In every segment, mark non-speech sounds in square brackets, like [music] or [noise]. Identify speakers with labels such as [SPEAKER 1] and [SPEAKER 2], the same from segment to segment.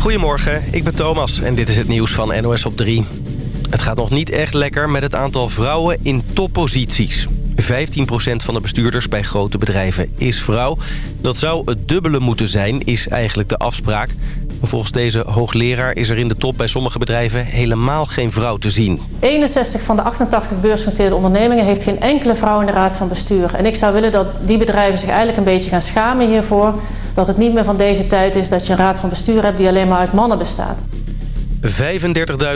[SPEAKER 1] Goedemorgen, ik ben Thomas en dit is het nieuws van NOS op 3. Het gaat nog niet echt lekker met het aantal vrouwen in topposities. 15% van de bestuurders bij grote bedrijven is vrouw. Dat zou het dubbele moeten zijn, is eigenlijk de afspraak. Volgens deze hoogleraar is er in de top bij sommige bedrijven helemaal geen vrouw te zien.
[SPEAKER 2] 61 van de 88 beursgenoteerde ondernemingen heeft geen enkele vrouw in de raad van bestuur. En ik zou willen dat die bedrijven zich eigenlijk een beetje gaan schamen hiervoor. Dat het niet meer van deze tijd is dat je een raad van bestuur hebt die alleen maar uit mannen bestaat.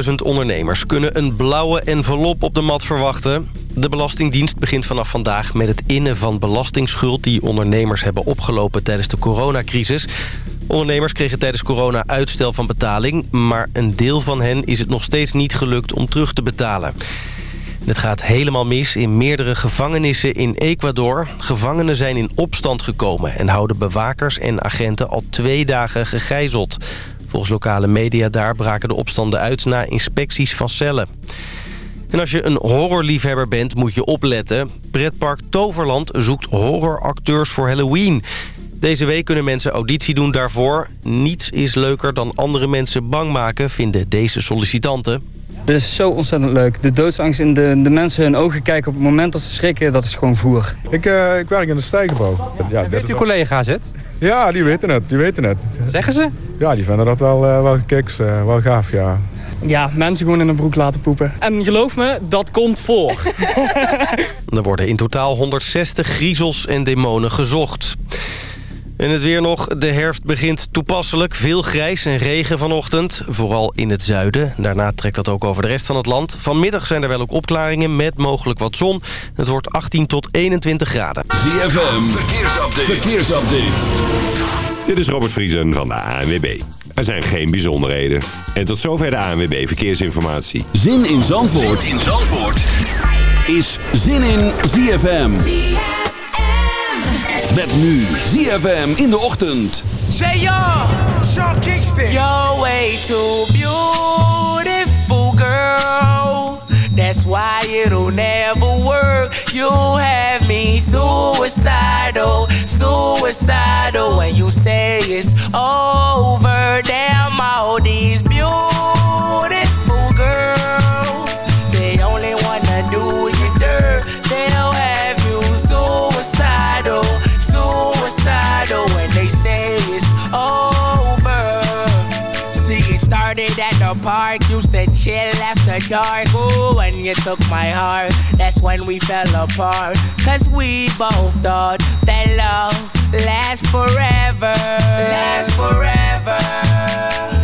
[SPEAKER 1] 35.000 ondernemers kunnen een blauwe envelop op de mat verwachten. De Belastingdienst begint vanaf vandaag met het innen van belastingsschuld... die ondernemers hebben opgelopen tijdens de coronacrisis. Ondernemers kregen tijdens corona uitstel van betaling... maar een deel van hen is het nog steeds niet gelukt om terug te betalen. Het gaat helemaal mis in meerdere gevangenissen in Ecuador. Gevangenen zijn in opstand gekomen... en houden bewakers en agenten al twee dagen gegijzeld. Volgens lokale media daar braken de opstanden uit... na inspecties van cellen. En als je een horrorliefhebber bent, moet je opletten. Pretpark Toverland zoekt horroracteurs voor Halloween. Deze week kunnen mensen auditie doen daarvoor. Niets is leuker dan andere mensen bang maken, vinden deze sollicitanten.
[SPEAKER 3] Het is zo ontzettend leuk. De doodsangst in de, de mensen hun ogen kijken op het moment dat ze schrikken, dat is gewoon voer.
[SPEAKER 4] Ik, uh, ik werk in de stijgenbouw.
[SPEAKER 5] Ja, weet uw collega's het?
[SPEAKER 4] Ja, die weten het. Die weten het.
[SPEAKER 5] Zeggen ze?
[SPEAKER 4] Ja, die vinden dat wel, uh, wel kiks, uh, wel gaaf, ja.
[SPEAKER 6] Ja, mensen gewoon in een broek laten poepen. En geloof me, dat komt voor. [laughs]
[SPEAKER 1] er worden in totaal 160 griezels en demonen gezocht. En het weer nog. De herfst begint toepasselijk. Veel grijs en regen vanochtend. Vooral in het zuiden. Daarna trekt dat ook over de rest van het land. Vanmiddag zijn er wel ook opklaringen met mogelijk wat zon. Het wordt 18 tot 21 graden.
[SPEAKER 7] ZFM. Verkeersupdate. Verkeersupdate.
[SPEAKER 8] Dit is Robert Vriesen van de ANWB. Er zijn geen bijzonderheden. En tot zover de ANWB Verkeersinformatie.
[SPEAKER 7] Zin in Zandvoort, zin in Zandvoort. is Zin in ZFM. Met nu ZFM in de ochtend.
[SPEAKER 9] Say yo, Sean Kingston.
[SPEAKER 10] You're way too beautiful, girl. That's why it'll never work. You have me suicidal, suicidal. When you say it's over, damn all these beautiful over. See, it started at the park. Used to chill after dark. Ooh, when you took my heart, that's when we fell apart. Cause we both thought that love lasts forever. Lasts forever.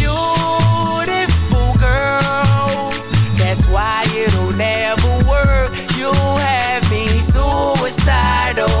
[SPEAKER 10] suicidal, oh.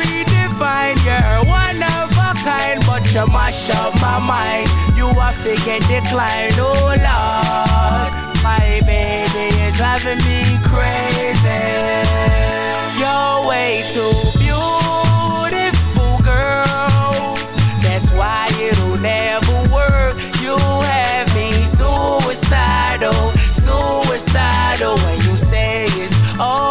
[SPEAKER 10] divine. You're one of a kind, but you mash up my mind. You are figure decline, oh Lord. My baby is driving me crazy. You're way too beautiful, girl. That's why it'll never work. You have me suicidal, suicidal. When you say it's all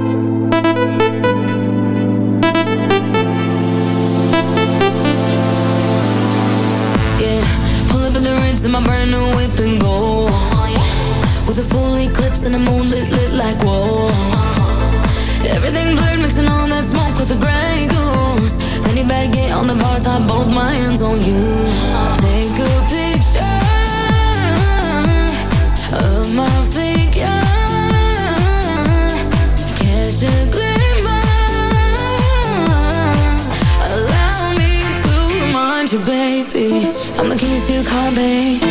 [SPEAKER 5] My brand new whip and go. With a full eclipse and the moon lit, like whoa. Everything blurred, mixing all that smoke with the gray goose. Fanny baggy on the bar top, both my hands on you. Take a picture of my figure. Catch a glimmer. Allow me to remind you, baby. I'm the keys to your car, babe.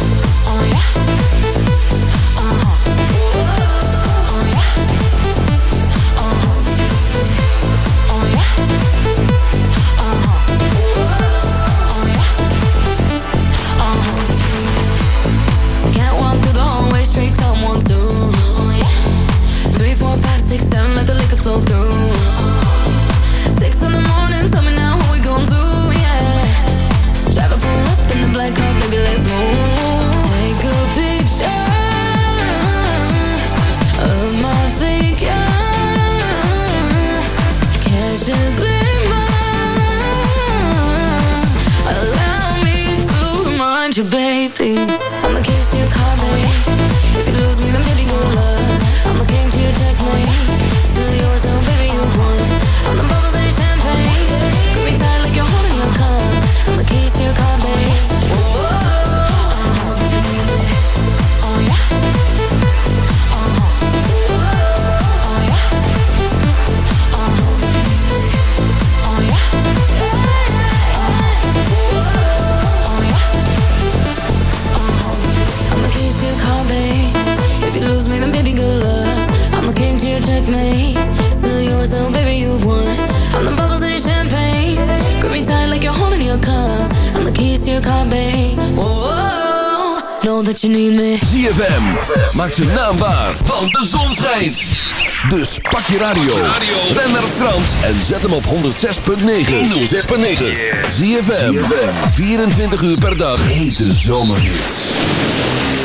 [SPEAKER 5] Remind you, baby. Babe. Whoa, know that you need me.
[SPEAKER 7] ZFM, maak zijn naam waar, want de zon schijnt. Dus pak je radio, ren naar Frans en zet hem op 106.9. 106.9. ZFM, 24 uur per dag. Hete zomerhits.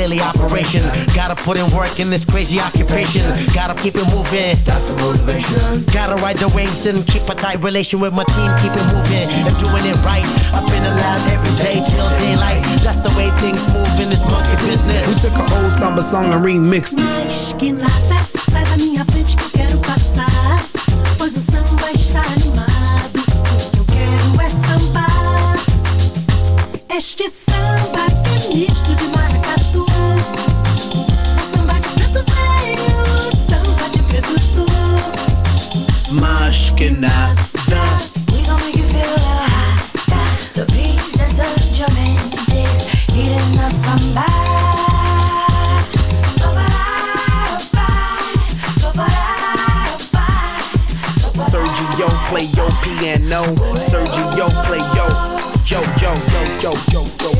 [SPEAKER 11] daily operation. Gotta put in work in this crazy occupation. Gotta keep it moving. That's the motivation. Gotta ride the waves and keep a tight relation with my team. Keep it moving and doing it right. I've been alive every day till daylight. That's the way things move in this monkey business.
[SPEAKER 12] We took an old samba song and remixed.
[SPEAKER 13] Mas que nada, sai da minha frente que eu quero passar. Pois o samba está animado. O que eu quero é. Este samba que é. make you feel
[SPEAKER 12] Sergio, play your piano. Sergio, play yo, yo, yo, yo, yo, yo, yo.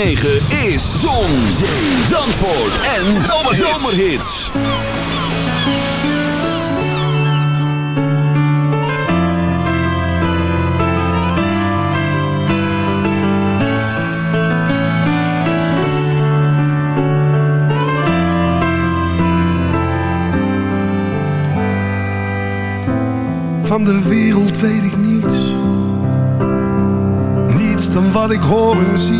[SPEAKER 7] 106.9 is Zon, Zee, Zandvoort en Zomerhits.
[SPEAKER 14] Van de wereld weet ik niets. Niets dan wat ik hoor en zie.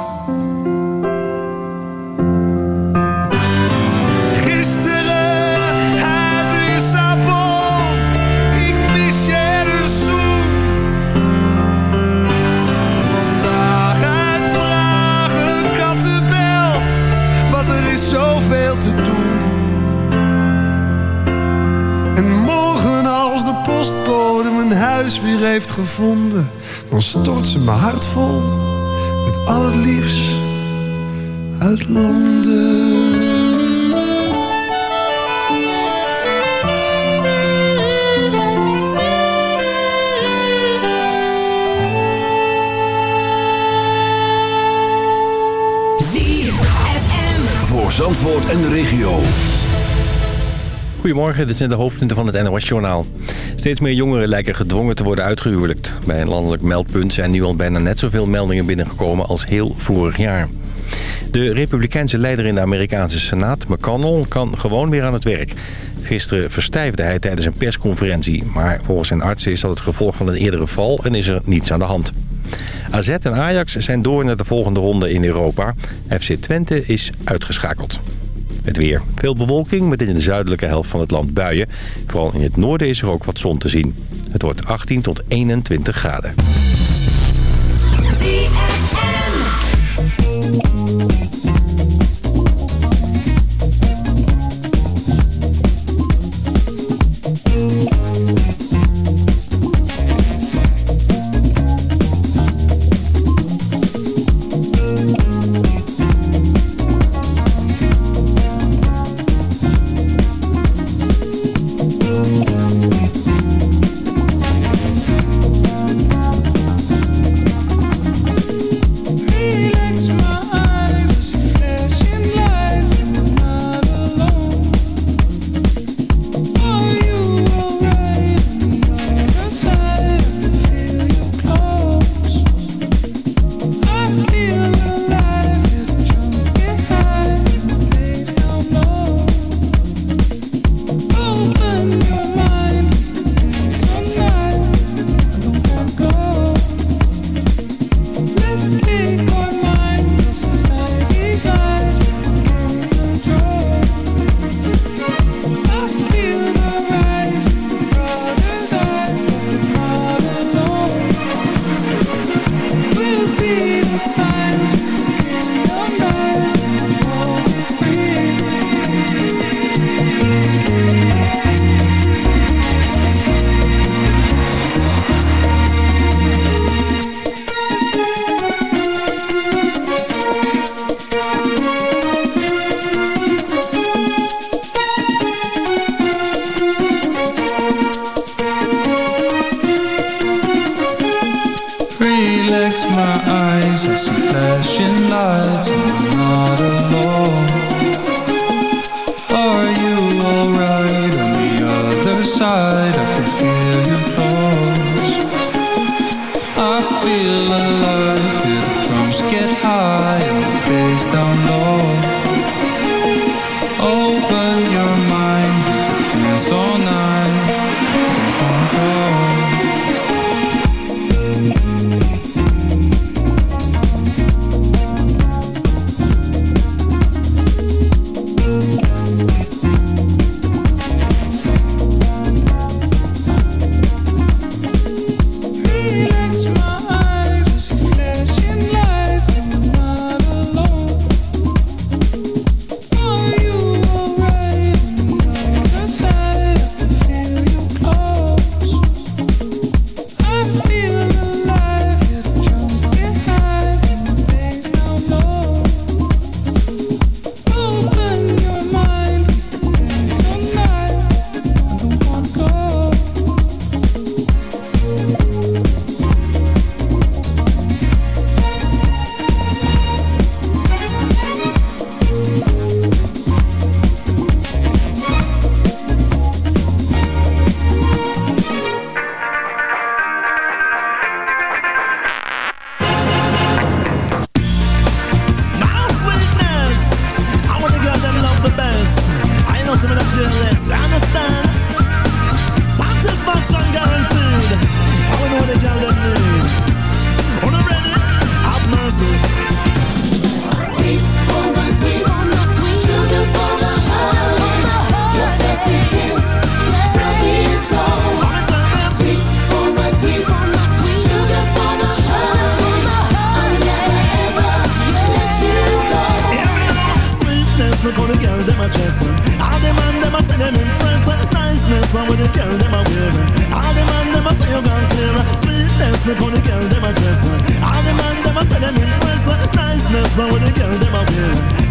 [SPEAKER 14] Heeft gevonden, dan stort ze mijn hart vol met al het liefst uit Londen.
[SPEAKER 7] Voor Zandvoort en de regio.
[SPEAKER 15] Goedemorgen, dit zijn de hoofdpunten van het NOS-journaal. Steeds meer jongeren lijken gedwongen te worden uitgehuwelijkt. Bij een landelijk meldpunt zijn nu al bijna net zoveel meldingen binnengekomen als heel vorig jaar. De republikeinse leider in de Amerikaanse Senaat, McConnell, kan gewoon weer aan het werk. Gisteren verstijfde hij tijdens een persconferentie. Maar volgens zijn arts is dat het gevolg van een eerdere val en is er niets aan de hand. AZ en Ajax zijn door naar de volgende ronde in Europa. FC Twente is uitgeschakeld. Het weer. Veel bewolking met in de zuidelijke helft van het land buien. Vooral in het noorden is er ook wat zon te zien. Het wordt 18 tot 21 graden.
[SPEAKER 16] Feel alive,
[SPEAKER 17] them a dress. All the man them a say them impress. Niceness, how the girl them a wear. All the man them a say you gone clear. Sweetness, look how the girl them a dress. All the man them a say them impress. Niceness, how the girl them a wear.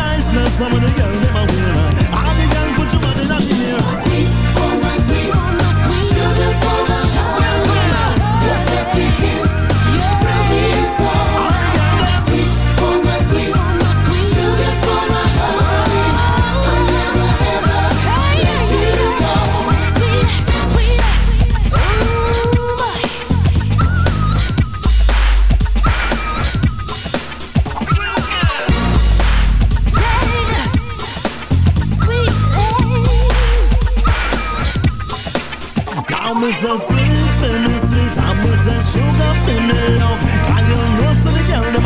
[SPEAKER 17] impress. Niceness, how the girl them a wear. All the girl put your body in the mirror. Sweet, oh my sweet, for my heart. Your first sweet kiss, bring me so. Sweet, oh my sweet, Now me so sweet, me sweet, I'm so sugar for me love. Can you know so the girl them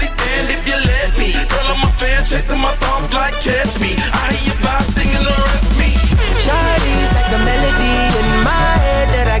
[SPEAKER 18] stand if you let me. Girl, I'm a fan, chasing my thoughts like catch me. I hear you by singing the rest me
[SPEAKER 19] Shawty's like a melody in my head that I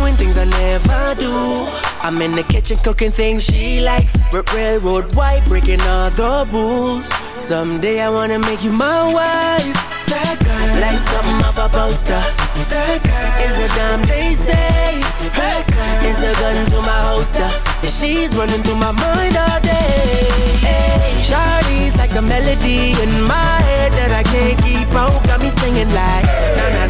[SPEAKER 19] Doing things I never do. I'm in the kitchen cooking things she likes. R- railroad white, breaking all the rules. Someday I wanna make you my wife. That girl, like something off a poster. That girl is a dime they say. That girl is a gun to my holster. She's running through my mind all day. Hey, Shawty's like a melody in my head that I can't keep out. Got me singing like na na.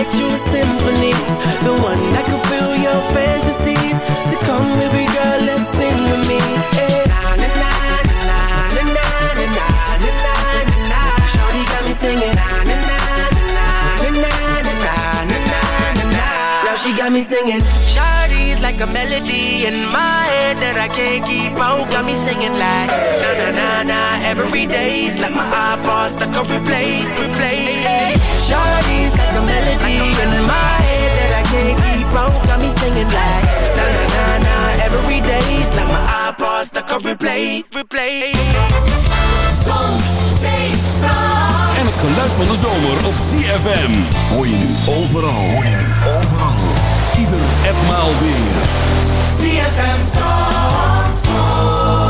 [SPEAKER 19] write you a symphony The one that could fill your fantasies So come baby girl, let's sing with me yeah. Na na na na na na na na na na Shorty got me singing na na na na na na na na na na Now she got me singing Shawty's like a melody in my head that I can't keep out Got me singing like na na na na Every day's like my iPod stuck on replay, replay Shawty's like a melody in my head that I can't keep out Got me singing like na na na na Every day's like my iPod stuck on replay, replay
[SPEAKER 7] Zon, zee, En het geluid van de zomer op ZFM. Hoor je nu overal. Hoor je nu overal. Ieder en maal weer.
[SPEAKER 20] ZFM Zandvoort.